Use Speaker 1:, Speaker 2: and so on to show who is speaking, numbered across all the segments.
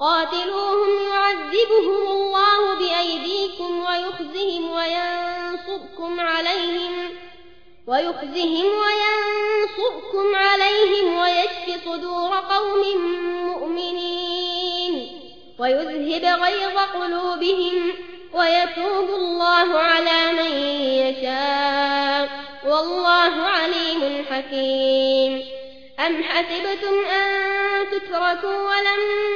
Speaker 1: قاتلوهم يعذبهم الله بأيديكم ويخزهم وينصركم عليهم ويخزهم وينصركم عليهم ويشف صدور قوم مؤمنين ويذهب غيظ قلوبهم ويتوب الله على من يشاء والله عليم حكيم. أم حسبتم أن تتركوا ولما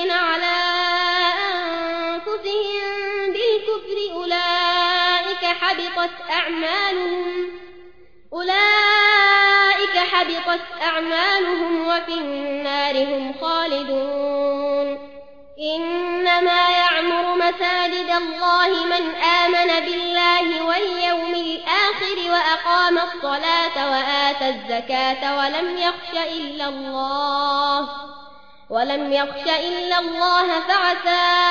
Speaker 1: حبطت أعمالهم. أولئك حبطت أعمالهم وفي النار هم خالدون. إنما يعمر مساجد الله من آمن بالله واليوم الآخر وأقام الصلاة وآتى الزكاة ولم يخش إلا الله. ولم يخش إلا الله فعسى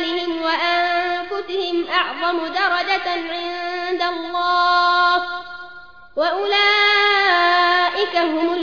Speaker 1: بأموالهم وأنفسهم أعظم درجة عند الله. وأولئك هم